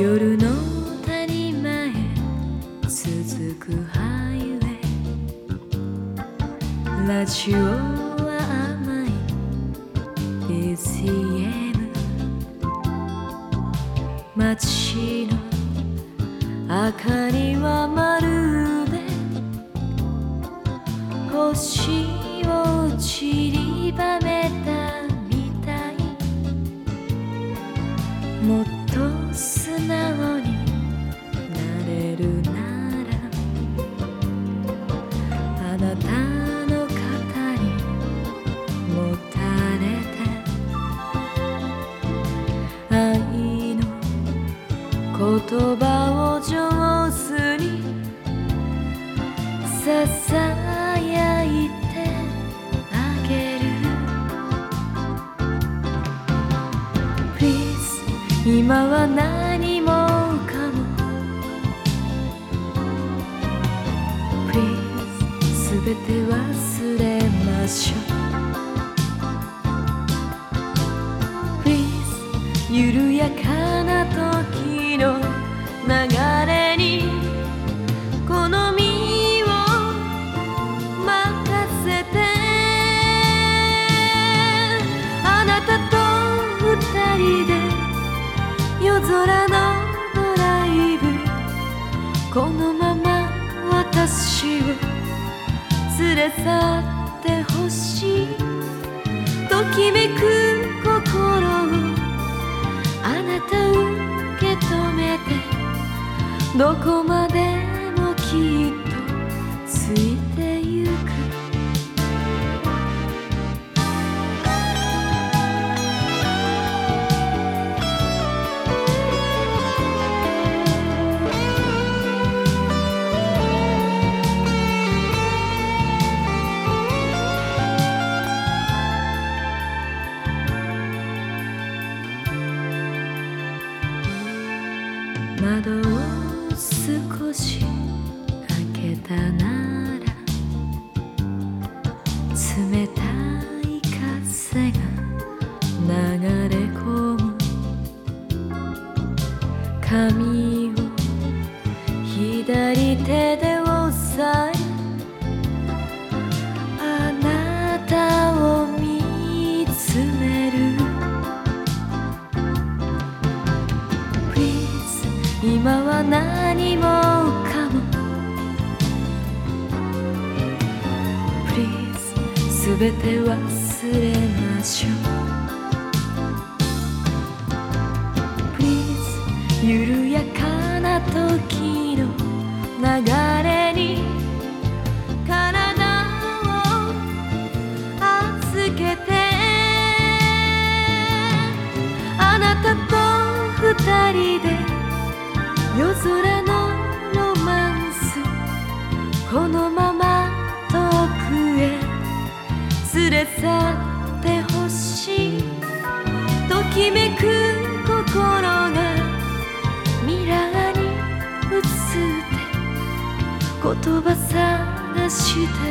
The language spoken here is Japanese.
夜の谷間へ続くハイウェイラジオは甘い BCM 街の明かりはまるで星葉を上手にささやいてあげる。Please 今は何もかも Please すべて忘れましょう。Please 緩やかな時の流れにこの身を任せてあなたと二人で夜空のドライブこのまま私を連れ去ってほしいときめく心をどこまでもきっとついてゆく。窓を少し開けたなら冷たい風が流れ込む髪今は何もかも。Please すべて忘れましょう。Please 緩やかな時の流れに体を預けて。あなたと二人でこのまま遠くへ。連れ去ってほしいときめく心が。ミラーに映って。言葉探して。